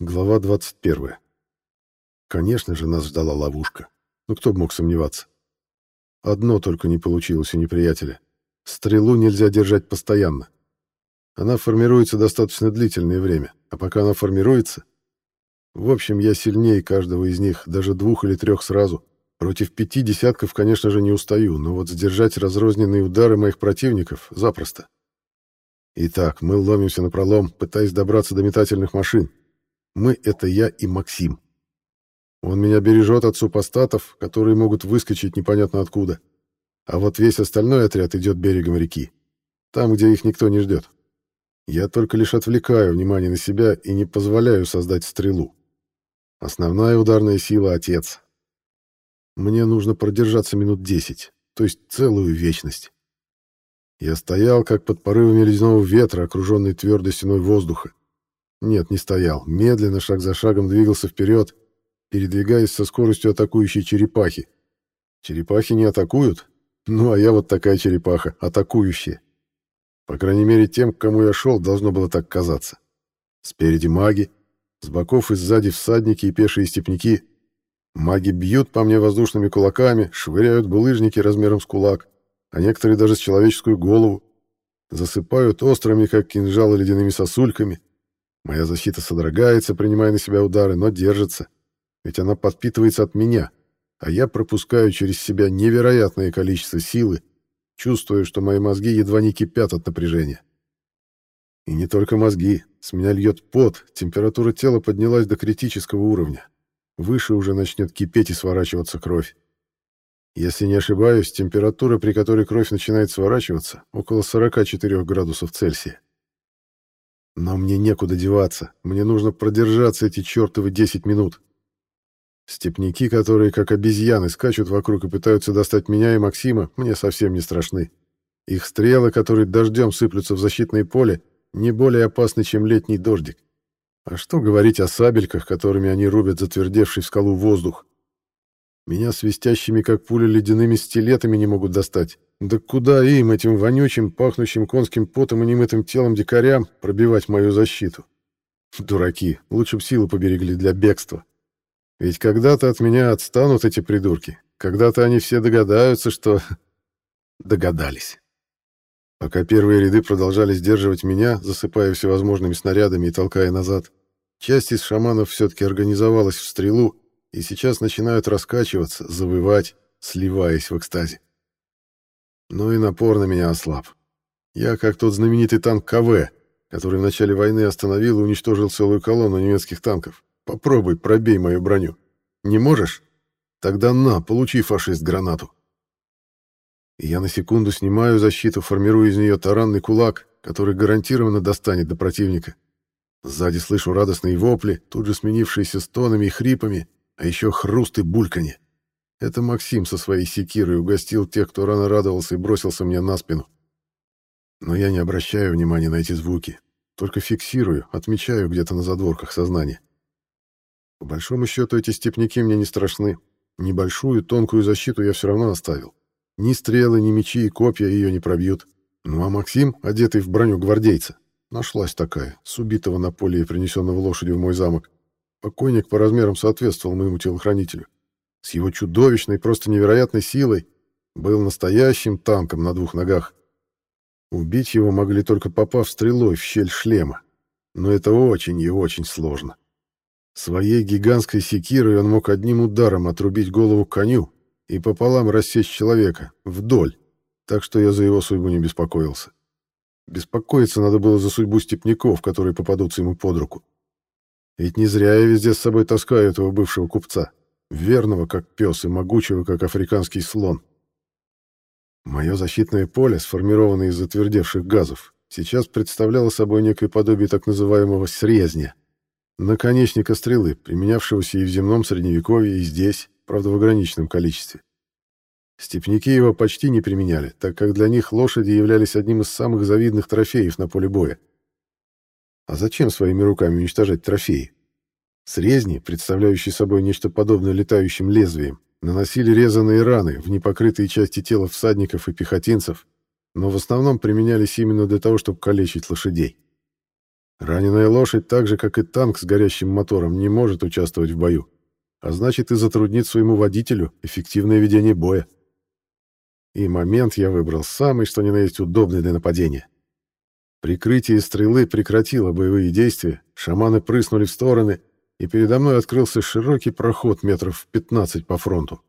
Глава 21. Конечно же, нас ждала ловушка. Ну кто бы мог сомневаться. Одно только не получилось у неприятеля. Стрелу нельзя держать постоянно. Она формируется достаточно длительное время, а пока она формируется... В общем, я сильнее каждого из них, даже двух или трех сразу. Против пяти десятков, конечно же, не устаю, но вот сдержать разрозненные удары моих противников запросто. Итак, мы ломимся на пролом, пытаясь добраться до метательных машин. Мы — это я и Максим. Он меня бережет от супостатов, которые могут выскочить непонятно откуда. А вот весь остальной отряд идет берегом реки. Там, где их никто не ждет. Я только лишь отвлекаю внимание на себя и не позволяю создать стрелу. Основная ударная сила — отец. Мне нужно продержаться минут десять, то есть целую вечность. Я стоял, как под порывами ледяного ветра, окруженный твердой стеной воздуха. Нет, не стоял. Медленно, шаг за шагом двигался вперед, передвигаясь со скоростью атакующей черепахи. Черепахи не атакуют? Ну, а я вот такая черепаха, атакующая. По крайней мере, тем, к кому я шел, должно было так казаться. Спереди маги, с боков и сзади всадники и пешие степняки. Маги бьют по мне воздушными кулаками, швыряют булыжники размером с кулак, а некоторые даже с человеческую голову. Засыпают острыми, как кинжалы, ледяными сосульками. Моя защита содрогается, принимая на себя удары, но держится. Ведь она подпитывается от меня, а я пропускаю через себя невероятное количество силы, чувствуя, что мои мозги едва не кипят от напряжения. И не только мозги. С меня льет пот, температура тела поднялась до критического уровня. Выше уже начнет кипеть и сворачиваться кровь. Если не ошибаюсь, температура, при которой кровь начинает сворачиваться, около 44 градусов Цельсия. Но мне некуда деваться. Мне нужно продержаться эти чертовы 10 минут. Степняки, которые как обезьяны скачут вокруг и пытаются достать меня и Максима, мне совсем не страшны. Их стрелы, которые дождем сыплются в защитное поле, не более опасны, чем летний дождик. А что говорить о сабельках, которыми они рубят затвердевший в скалу воздух? Меня свистящими, как пули, ледяными стилетами не могут достать. Да куда им, этим вонючим, пахнущим конским потом и немытым телом дикарям, пробивать мою защиту? Дураки, лучше б силы поберегли для бегства. Ведь когда-то от меня отстанут эти придурки. Когда-то они все догадаются, что... Догадались. Пока первые ряды продолжали сдерживать меня, засыпая всевозможными снарядами и толкая назад, часть из шаманов все-таки организовалась в стрелу и сейчас начинают раскачиваться, завывать, сливаясь в экстазе. Но и напор на меня ослаб. Я как тот знаменитый танк КВ, который в начале войны остановил и уничтожил целую колонну немецких танков. Попробуй, пробей мою броню. Не можешь? Тогда на, получи, фашист, гранату. И я на секунду снимаю защиту, формируя из нее таранный кулак, который гарантированно достанет до противника. Сзади слышу радостные вопли, тут же сменившиеся стонами и хрипами, а еще хруст и бульканье. Это Максим со своей секирой угостил тех, кто рано радовался и бросился мне на спину. Но я не обращаю внимания на эти звуки, только фиксирую, отмечаю где-то на задворках сознания. По большому счету эти степняки мне не страшны. Небольшую тонкую защиту я все равно оставил. Ни стрелы, ни мечи и копья ее не пробьют. Ну а Максим, одетый в броню гвардейца, нашлась такая, с убитого на поле и принесенного лошадью в мой замок. Покойник по размерам соответствовал моему телохранителю с его чудовищной, просто невероятной силой, был настоящим танком на двух ногах. Убить его могли только попав стрелой в щель шлема, но это очень и очень сложно. Своей гигантской секирой он мог одним ударом отрубить голову коню и пополам рассечь человека, вдоль, так что я за его судьбу не беспокоился. Беспокоиться надо было за судьбу степняков, которые попадутся ему под руку. Ведь не зря я везде с собой таскаю этого бывшего купца верного как пес и могучего как африканский слон. Мое защитное поле, сформированное из затвердевших газов, сейчас представляло собой некое подобие так называемого срезня, наконечника стрелы, применявшегося и в земном средневековье, и здесь, правда в ограниченном количестве. Степники его почти не применяли, так как для них лошади являлись одним из самых завидных трофеев на поле боя. А зачем своими руками уничтожать трофеи? Срезни, представляющие собой нечто подобное летающим лезвиям, наносили резаные раны в непокрытые части тела всадников и пехотинцев, но в основном применялись именно для того, чтобы калечить лошадей. Раненая лошадь, так же, как и танк с горящим мотором, не может участвовать в бою, а значит и затруднит своему водителю эффективное ведение боя. И момент я выбрал самый, что ни на есть, удобный для нападения. Прикрытие стрелы прекратило боевые действия, шаманы прыснули в стороны, и передо мной открылся широкий проход метров в 15 по фронту.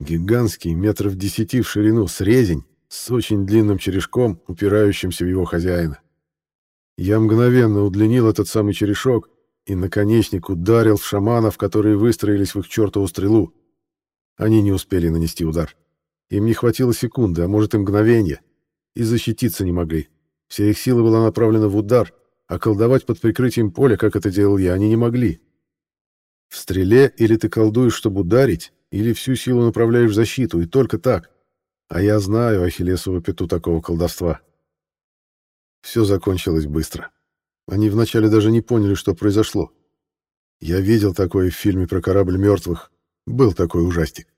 Гигантский, метров десяти в ширину, срезень с очень длинным черешком, упирающимся в его хозяина. Я мгновенно удлинил этот самый черешок, и наконечник ударил в шаманов, которые выстроились в их чертову стрелу. Они не успели нанести удар. Им не хватило секунды, а может и мгновения, и защититься не могли. Вся их сила была направлена в удар, а колдовать под прикрытием поля, как это делал я, они не могли. В стреле или ты колдуешь, чтобы ударить, или всю силу направляешь в защиту, и только так. А я знаю Ахиллесову пяту такого колдовства. Все закончилось быстро. Они вначале даже не поняли, что произошло. Я видел такое в фильме про корабль мертвых. Был такой ужастик.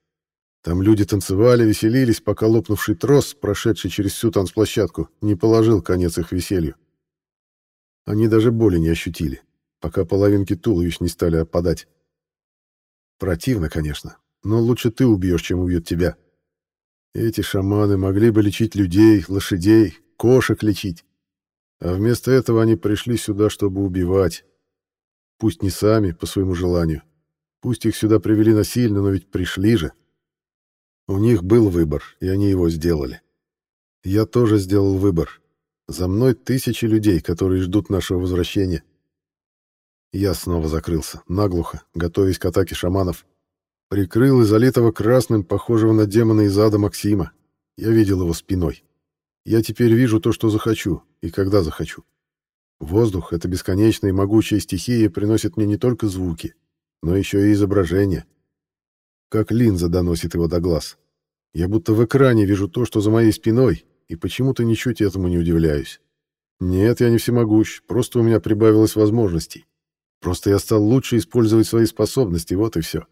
Там люди танцевали, веселились, пока лопнувший трос, прошедший через всю танцплощадку, не положил конец их веселью. Они даже боли не ощутили, пока половинки туловищ не стали опадать. Противно, конечно, но лучше ты убьешь, чем убьют тебя. Эти шаманы могли бы лечить людей, лошадей, кошек лечить. А вместо этого они пришли сюда, чтобы убивать. Пусть не сами, по своему желанию. Пусть их сюда привели насильно, но ведь пришли же. У них был выбор, и они его сделали. Я тоже сделал выбор. За мной тысячи людей, которые ждут нашего возвращения. Я снова закрылся, наглухо, готовясь к атаке шаманов. Прикрыл и залитого красным, похожего на демона из ада Максима. Я видел его спиной. Я теперь вижу то, что захочу, и когда захочу. Воздух — это бесконечная и могучая стихия, приносит мне не только звуки, но еще и изображения. Как линза доносит его до глаз. Я будто в экране вижу то, что за моей спиной, и почему-то ничуть этому не удивляюсь. Нет, я не всемогущ, просто у меня прибавилось возможностей. Просто я стал лучше использовать свои способности, вот и все.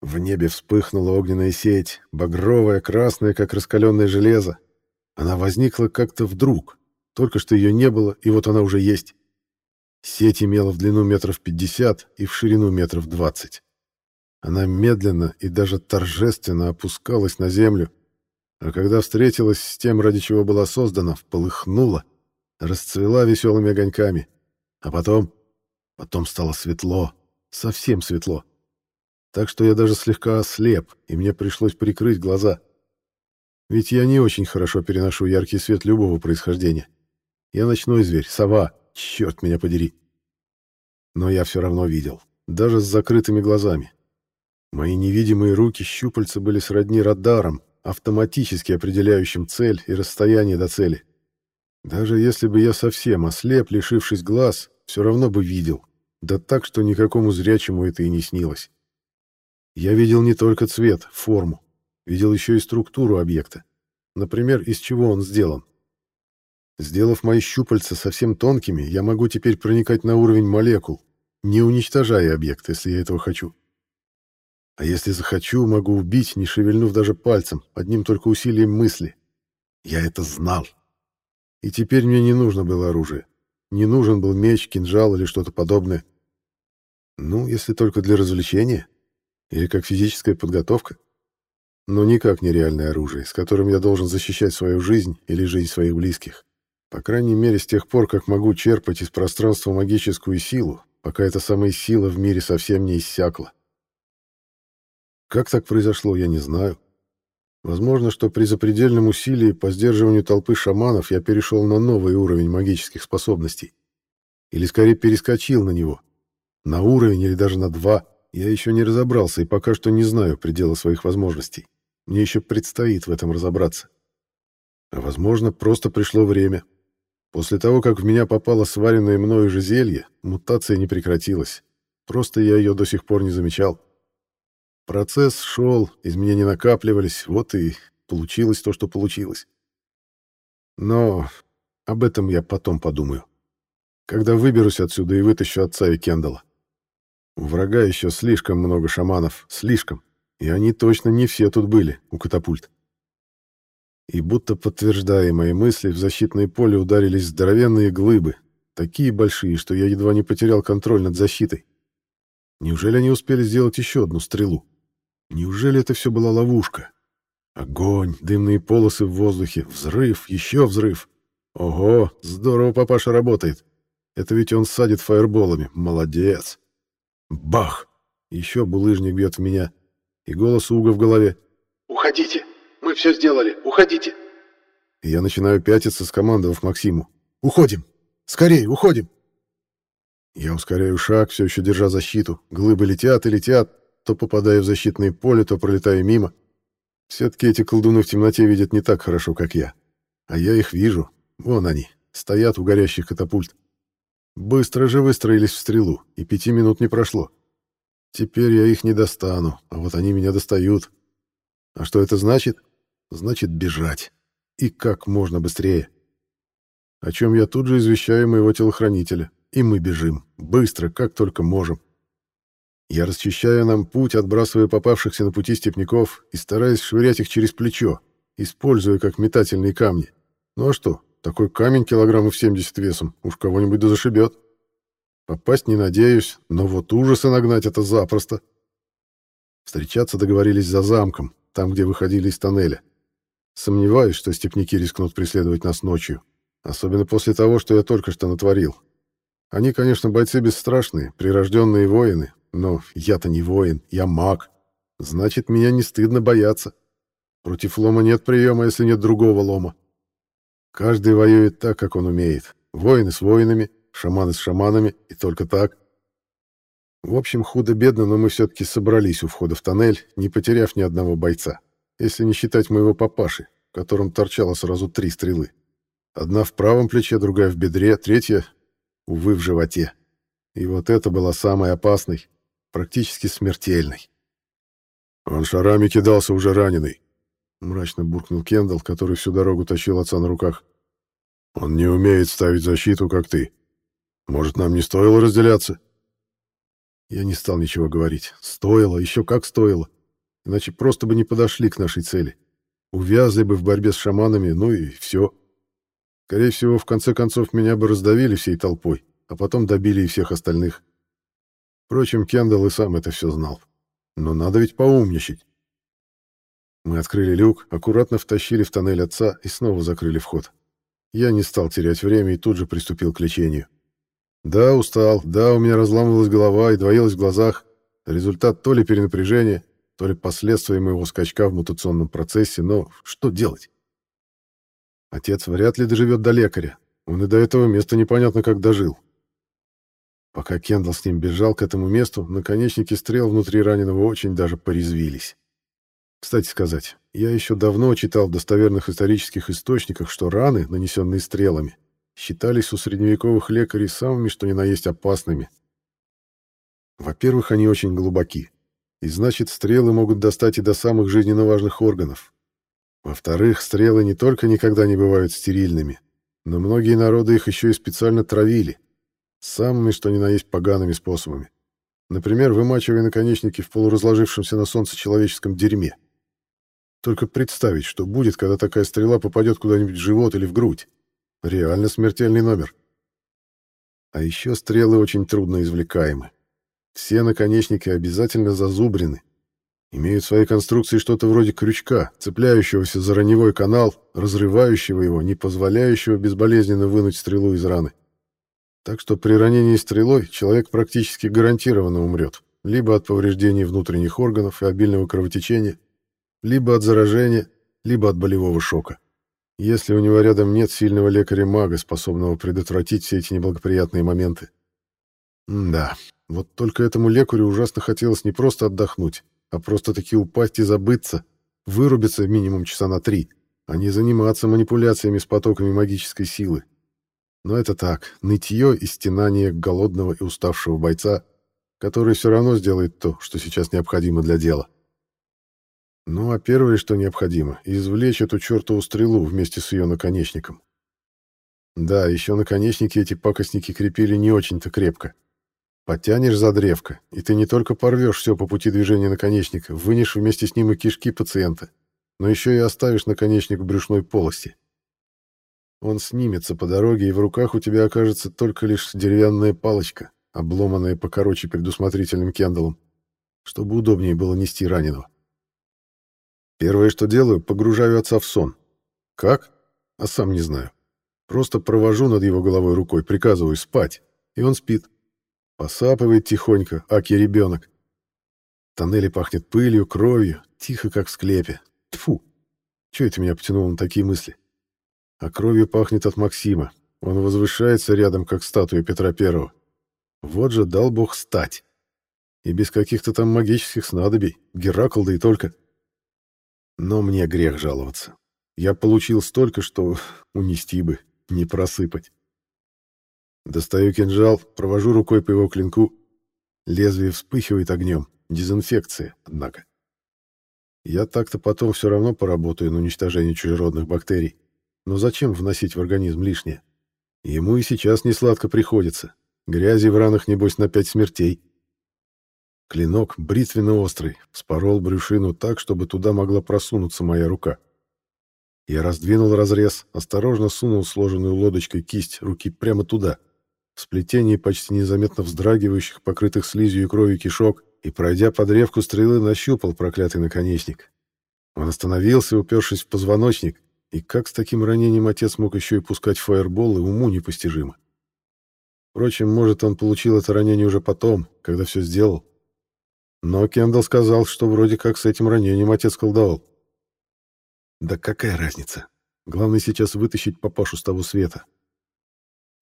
В небе вспыхнула огненная сеть, багровая, красная, как раскаленное железо. Она возникла как-то вдруг. Только что ее не было, и вот она уже есть. Сеть имела в длину метров пятьдесят и в ширину метров двадцать. Она медленно и даже торжественно опускалась на землю, а когда встретилась с тем, ради чего была создана, полыхнула, расцвела веселыми огоньками. А потом... Потом стало светло, совсем светло так что я даже слегка ослеп, и мне пришлось прикрыть глаза. Ведь я не очень хорошо переношу яркий свет любого происхождения. Я ночной зверь, сова, черт меня подери. Но я все равно видел, даже с закрытыми глазами. Мои невидимые руки-щупальца были сродни радарам, автоматически определяющим цель и расстояние до цели. Даже если бы я совсем ослеп, лишившись глаз, все равно бы видел. Да так, что никакому зрячему это и не снилось. Я видел не только цвет, форму, видел еще и структуру объекта. Например, из чего он сделан. Сделав мои щупальца совсем тонкими, я могу теперь проникать на уровень молекул, не уничтожая объект, если я этого хочу. А если захочу, могу убить, не шевельнув даже пальцем, одним только усилием мысли. Я это знал. И теперь мне не нужно было оружие. Не нужен был меч, кинжал или что-то подобное. Ну, если только для развлечения. Или как физическая подготовка? Но никак не реальное оружие, с которым я должен защищать свою жизнь или жизнь своих близких. По крайней мере, с тех пор, как могу черпать из пространства магическую силу, пока эта самая сила в мире совсем не иссякла. Как так произошло, я не знаю. Возможно, что при запредельном усилии по сдерживанию толпы шаманов я перешел на новый уровень магических способностей. Или скорее перескочил на него. На уровень или даже на два. Я еще не разобрался и пока что не знаю предела своих возможностей. Мне еще предстоит в этом разобраться. А возможно, просто пришло время. После того, как в меня попало сваренное мною же зелье, мутация не прекратилась. Просто я ее до сих пор не замечал. Процесс шел, изменения накапливались, вот и получилось то, что получилось. Но об этом я потом подумаю. Когда выберусь отсюда и вытащу отца и Кендала. У врага еще слишком много шаманов, слишком. И они точно не все тут были, у катапульт. И будто подтверждая мои мысли, в защитное поле ударились здоровенные глыбы, такие большие, что я едва не потерял контроль над защитой. Неужели они успели сделать еще одну стрелу? Неужели это все была ловушка? Огонь, дымные полосы в воздухе, взрыв, еще взрыв. Ого, здорово папаша работает. Это ведь он садит фаерболами. Молодец. Бах! Еще булыжник бьет в меня. И голос Уга в голове. «Уходите! Мы все сделали! Уходите!» И я начинаю пятиться, скомандовав Максиму. «Уходим! Скорее, уходим!» Я ускоряю шаг, все еще держа защиту. Глыбы летят и летят, то попадая в защитное поле, то пролетая мимо. Все-таки эти колдуны в темноте видят не так хорошо, как я. А я их вижу. Вон они, стоят у горящих катапульт. Быстро же выстроились в стрелу, и пяти минут не прошло. Теперь я их не достану, а вот они меня достают. А что это значит? Значит бежать. И как можно быстрее. О чем я тут же извещаю моего телохранителя. И мы бежим. Быстро, как только можем. Я расчищаю нам путь, отбрасывая попавшихся на пути степняков и стараясь швырять их через плечо, используя как метательные камни. Ну а что, такой камень килограммов 70 весом уж кого-нибудь да зашибет. Попасть не надеюсь, но вот ужасы нагнать это запросто. Встречаться договорились за замком, там, где выходили из тоннеля. Сомневаюсь, что степняки рискнут преследовать нас ночью, особенно после того, что я только что натворил. Они, конечно, бойцы бесстрашные, прирожденные воины, но я-то не воин, я маг. Значит, меня не стыдно бояться. Против лома нет приема, если нет другого лома. Каждый воюет так, как он умеет. Воины с воинами, шаманы с шаманами, и только так. В общем, худо-бедно, но мы все-таки собрались у входа в тоннель, не потеряв ни одного бойца. Если не считать моего папаши, в котором торчало сразу три стрелы. Одна в правом плече, другая в бедре, третья, увы, в животе. И вот это была самой опасной, практически смертельной. «Он шарами кидался уже раненый», — мрачно буркнул Кендалл, который всю дорогу тащил отца на руках. «Он не умеет ставить защиту, как ты. Может, нам не стоило разделяться?» Я не стал ничего говорить. Стоило, еще как стоило. Иначе просто бы не подошли к нашей цели. Увязли бы в борьбе с шаманами, ну и все. Скорее всего, в конце концов, меня бы раздавили всей толпой, а потом добили и всех остальных. Впрочем, Кендалл и сам это все знал. Но надо ведь поумничать. Мы открыли люк, аккуратно втащили в тоннель отца и снова закрыли вход. Я не стал терять время и тут же приступил к лечению. Да, устал, да, у меня разламывалась голова и двоилась в глазах. Результат то ли перенапряжения, то ли последствия моего скачка в мутационном процессе, но что делать? Отец вряд ли доживет до лекаря. Он и до этого места непонятно как дожил. Пока Кендалл с ним бежал к этому месту, наконечники стрел внутри раненого очень даже порезвились. Кстати сказать, я еще давно читал в достоверных исторических источниках, что раны, нанесенные стрелами, считались у средневековых лекарей самыми, что ни на есть, опасными. Во-первых, они очень глубоки, и значит, стрелы могут достать и до самых жизненно важных органов. Во-вторых, стрелы не только никогда не бывают стерильными, но многие народы их еще и специально травили — Самыми, что ни на есть, погаными способами. Например, вымачивая наконечники в полуразложившемся на солнце человеческом дерьме. Только представить, что будет, когда такая стрела попадет куда-нибудь в живот или в грудь. Реально смертельный номер. А еще стрелы очень трудно извлекаемы. Все наконечники обязательно зазубрены. Имеют в своей конструкции что-то вроде крючка, цепляющегося за раневой канал, разрывающего его, не позволяющего безболезненно вынуть стрелу из раны. Так что при ранении стрелой человек практически гарантированно умрет. Либо от повреждений внутренних органов и обильного кровотечения, либо от заражения, либо от болевого шока. Если у него рядом нет сильного лекаря-мага, способного предотвратить все эти неблагоприятные моменты. М да, вот только этому лекарю ужасно хотелось не просто отдохнуть, а просто-таки упасть и забыться, вырубиться минимум часа на три, а не заниматься манипуляциями с потоками магической силы. Но это так, нытье и стенание голодного и уставшего бойца, который все равно сделает то, что сейчас необходимо для дела. Ну а первое, что необходимо, извлечь эту чертову стрелу вместе с ее наконечником. Да, еще наконечники эти пакостники крепили не очень-то крепко. Потянешь за древко, и ты не только порвешь все по пути движения наконечника, вынешь вместе с ним и кишки пациента. но еще и оставишь наконечник в брюшной полости. Он снимется по дороге, и в руках у тебя окажется только лишь деревянная палочка, обломанная покороче предусмотрительным кендалом, чтобы удобнее было нести раненого. Первое, что делаю, погружаю отца в сон. Как? А сам не знаю. Просто провожу над его головой рукой, приказываю спать, и он спит. Посапывает тихонько, аки ребенок. В тоннеле пахнет пылью, кровью, тихо, как в склепе. Тфу. Чего это меня потянуло на такие мысли? А кровью пахнет от Максима. Он возвышается рядом, как статуя Петра Первого. Вот же дал бог стать. И без каких-то там магических снадобий. Геракл да и только. Но мне грех жаловаться. Я получил столько, что унести бы, не просыпать. Достаю кинжал, провожу рукой по его клинку. Лезвие вспыхивает огнем. Дезинфекция, однако. Я так-то потом все равно поработаю на уничтожении чужеродных бактерий. Но зачем вносить в организм лишнее? Ему и сейчас не сладко приходится. Грязи в ранах, небось, на пять смертей. Клинок бритвенно-острый, спорол брюшину так, чтобы туда могла просунуться моя рука. Я раздвинул разрез, осторожно сунул сложенную лодочкой кисть руки прямо туда, в сплетении почти незаметно вздрагивающих, покрытых слизью и кровью кишок, и, пройдя под древку стрелы, нащупал проклятый наконечник. Он остановился, упершись в позвоночник, и как с таким ранением отец мог еще и пускать фаерболы, уму непостижимо. Впрочем, может, он получил это ранение уже потом, когда все сделал. Но Кендалл сказал, что вроде как с этим ранением отец колдовал. Да какая разница? Главное сейчас вытащить папашу с того света.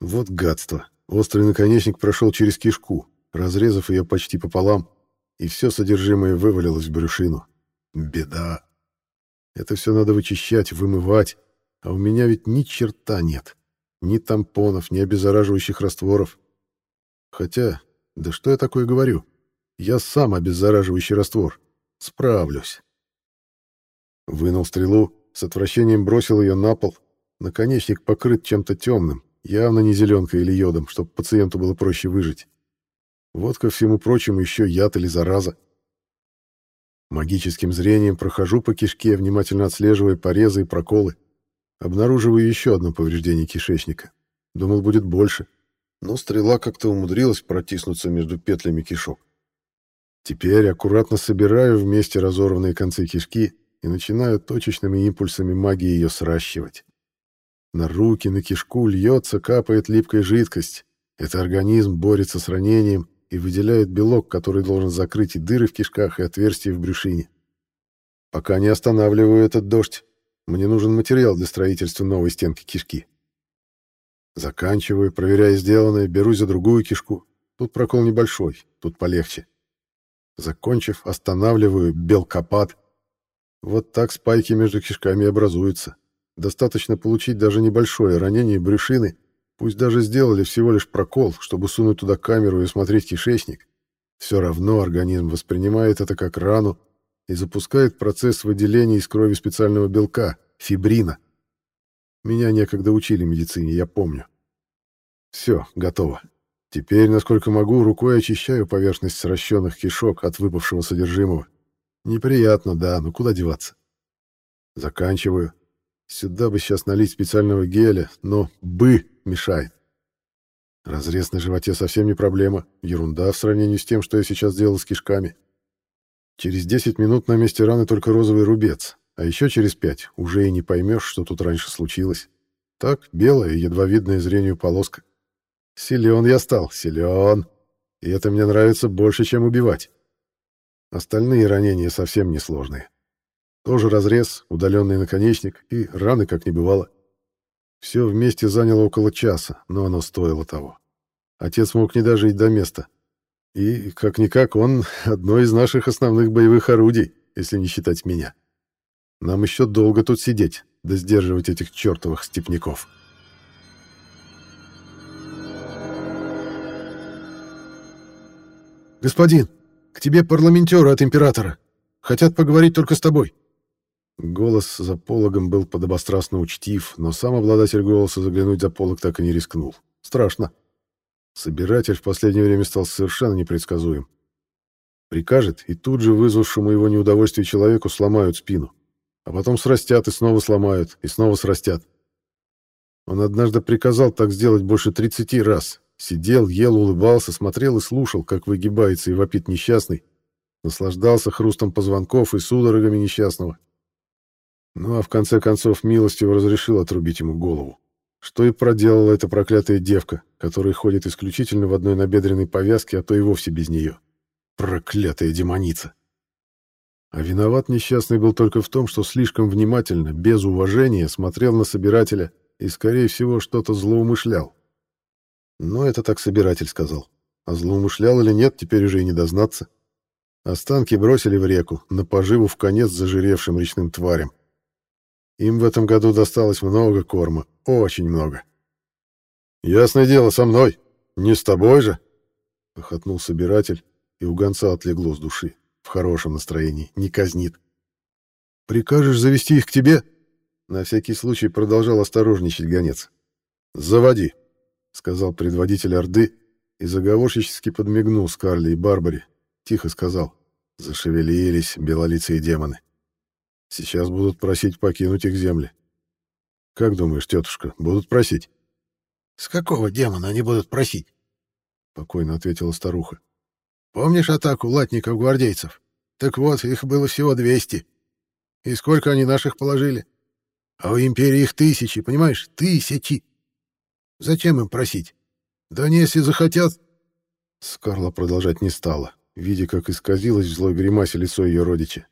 Вот гадство. Острый наконечник прошел через кишку, разрезав ее почти пополам, и все содержимое вывалилось в брюшину. Беда. Это все надо вычищать, вымывать, а у меня ведь ни черта нет. Ни тампонов, ни обеззараживающих растворов. Хотя, да что я такое говорю? Я сам обеззараживающий раствор. Справлюсь. Вынул стрелу, с отвращением бросил ее на пол. Наконечник покрыт чем-то темным, явно не зеленкой или йодом, чтобы пациенту было проще выжить. Вот ко всему прочему еще яд или зараза. Магическим зрением прохожу по кишке, внимательно отслеживая порезы и проколы. Обнаруживаю еще одно повреждение кишечника. Думал, будет больше. Но стрела как-то умудрилась протиснуться между петлями кишок. Теперь аккуратно собираю вместе разорванные концы кишки и начинаю точечными импульсами магии ее сращивать. На руки, на кишку льется, капает липкая жидкость. Это организм борется с ранением и выделяет белок, который должен закрыть и дыры в кишках, и отверстия в брюшине. Пока не останавливаю этот дождь, мне нужен материал для строительства новой стенки кишки. Заканчиваю, проверяя сделанное, берусь за другую кишку. Тут прокол небольшой, тут полегче. Закончив, останавливаю белкопад. Вот так спайки между кишками образуются. Достаточно получить даже небольшое ранение брюшины, пусть даже сделали всего лишь прокол, чтобы сунуть туда камеру и смотреть кишечник. Все равно организм воспринимает это как рану и запускает процесс выделения из крови специального белка — фибрина. Меня некогда учили медицине, я помню. Все, готово. Теперь, насколько могу, рукой очищаю поверхность сращенных кишок от выпавшего содержимого. Неприятно, да, но куда деваться? Заканчиваю. Сюда бы сейчас налить специального геля, но «бы» мешает. Разрез на животе совсем не проблема. Ерунда в сравнении с тем, что я сейчас делал с кишками. Через 10 минут на месте раны только розовый рубец, а еще через 5 уже и не поймешь, что тут раньше случилось. Так, белая, едва видная зрению полоска. Силен я стал, силен. И это мне нравится больше, чем убивать. Остальные ранения совсем несложные. Тоже разрез, удаленный наконечник и раны как не бывало. Все вместе заняло около часа, но оно стоило того. Отец мог не дожить до места. И, как-никак, он одно из наших основных боевых орудий, если не считать меня. Нам еще долго тут сидеть, да сдерживать этих чертовых степняков. «Господин, к тебе парламентеры от императора. Хотят поговорить только с тобой». Голос за пологом был подобострастно учтив, но сам обладатель голоса заглянуть за полог так и не рискнул. Страшно. Собиратель в последнее время стал совершенно непредсказуем. Прикажет, и тут же вызвавшему его неудовольствие человеку сломают спину. а потом срастят и снова сломают, и снова срастят. Он однажды приказал так сделать больше 30 раз. Сидел, ел, улыбался, смотрел и слушал, как выгибается и вопит несчастный, наслаждался хрустом позвонков и судорогами несчастного. Ну а в конце концов милостиво разрешил отрубить ему голову. Что и проделала эта проклятая девка, которая ходит исключительно в одной набедренной повязке, а то и вовсе без нее. Проклятая демоница! А виноват несчастный был только в том, что слишком внимательно, без уважения, смотрел на собирателя и, скорее всего, что-то злоумышлял. Но это так собиратель сказал. А злоумышлял или нет, теперь уже и не дознаться. Останки бросили в реку, на поживу в конец зажиревшим речным тварям. Им в этом году досталось много корма, очень много. «Ясное дело, со мной, не с тобой же!» — похотнул собиратель, и у гонца отлегло с души. В хорошем настроении, не казнит. «Прикажешь завести их к тебе?» На всякий случай продолжал осторожничать гонец. «Заводи», — сказал предводитель Орды и заговорщически подмигнул Скарле и Барбаре. Тихо сказал. Зашевелились белолицые демоны. Сейчас будут просить покинуть их земли. Как думаешь, тетушка, будут просить? С какого демона они будут просить? Спокойно ответила старуха. Помнишь атаку латников-гвардейцев? Так вот, их было всего двести. И сколько они наших положили? А у империи их тысячи, понимаешь? Тысячи. Зачем им просить? Да они, если захотят... Скарла продолжать не стала, видя, как исказилось в злой гримасе лицо ее родича.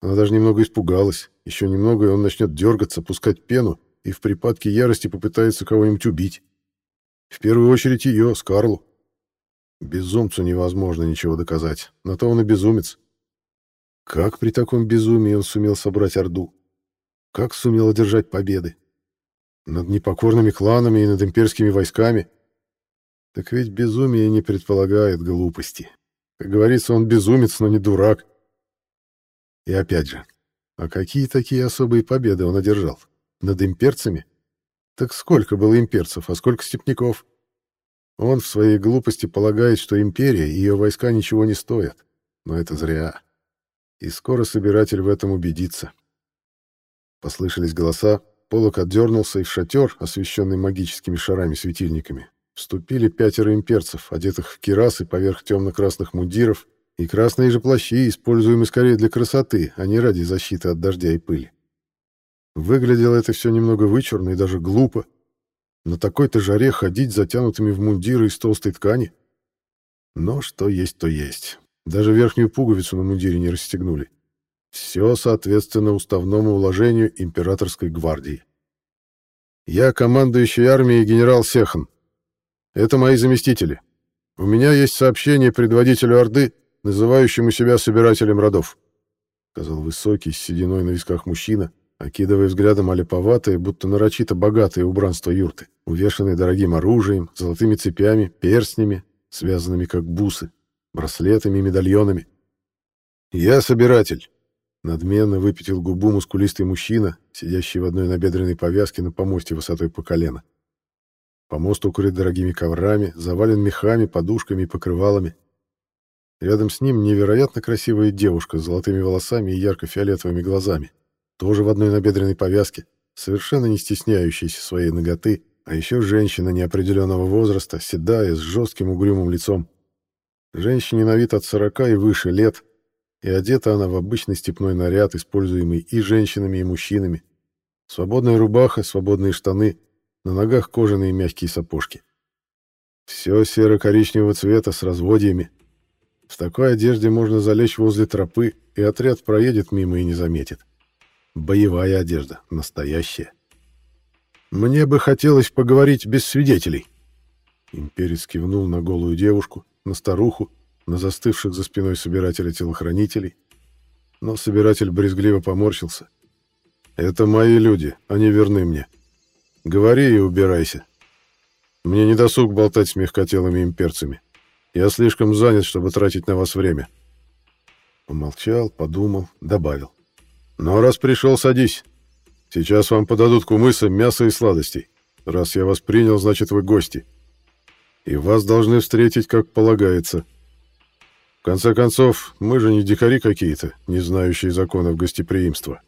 Она даже немного испугалась. Еще немного, и он начнет дергаться, пускать пену, и в припадке ярости попытается кого-нибудь убить. В первую очередь ее, Скарлу. Безумцу невозможно ничего доказать. На то он и безумец. Как при таком безумии он сумел собрать Орду? Как сумел одержать победы? Над непокорными кланами и над имперскими войсками? Так ведь безумие не предполагает глупости. Как говорится, он безумец, но не дурак. И опять же, а какие такие особые победы он одержал? Над имперцами? Так сколько было имперцев, а сколько степняков? Он в своей глупости полагает, что империя и ее войска ничего не стоят. Но это зря. И скоро собиратель в этом убедится. Послышались голоса, полок отдернулся, и в шатер, освещенный магическими шарами-светильниками, вступили пятеро имперцев, одетых в кирасы поверх темно-красных мундиров и красные же плащи, используемые скорее для красоты, а не ради защиты от дождя и пыли. Выглядело это все немного вычурно и даже глупо. На такой-то жаре ходить затянутыми в мундиры из толстой ткани. Но что есть, то есть. Даже верхнюю пуговицу на мундире не расстегнули. Все соответственно уставному уложению императорской гвардии. Я командующий армией генерал Сехан. Это мои заместители. У меня есть сообщение предводителю Орды называющему себя собирателем родов», — сказал высокий, с сединой на висках мужчина, окидывая взглядом олиповатое, будто нарочито богатое убранство юрты, увешанное дорогим оружием, золотыми цепями, перстнями, связанными как бусы, браслетами и медальонами. «Я собиратель», — надменно выпятил губу мускулистый мужчина, сидящий в одной набедренной повязке на помосте высотой по колено. Помост укрыт дорогими коврами, завален мехами, подушками и покрывалами. Рядом с ним невероятно красивая девушка с золотыми волосами и ярко-фиолетовыми глазами, тоже в одной набедренной повязке, совершенно не стесняющаяся своей ноготы, а еще женщина неопределенного возраста, седая, с жестким угрюмым лицом. Женщине на вид от сорока и выше лет, и одета она в обычный степной наряд, используемый и женщинами, и мужчинами. Свободная рубаха, свободные штаны, на ногах кожаные мягкие сапожки. Все серо-коричневого цвета с разводьями, в такой одежде можно залечь возле тропы, и отряд проедет мимо и не заметит. Боевая одежда, настоящая. Мне бы хотелось поговорить без свидетелей. Имперец кивнул на голую девушку, на старуху, на застывших за спиной собирателя телохранителей. Но собиратель брезгливо поморщился. «Это мои люди, они верны мне. Говори и убирайся. Мне не досуг болтать с мягкотелыми имперцами. Я слишком занят, чтобы тратить на вас время. Помолчал, подумал, добавил. Но раз пришел, садись. Сейчас вам подадут кумыса, мяса и сладостей. Раз я вас принял, значит, вы гости. И вас должны встретить, как полагается. В конце концов, мы же не дикари какие-то, не знающие законов гостеприимства.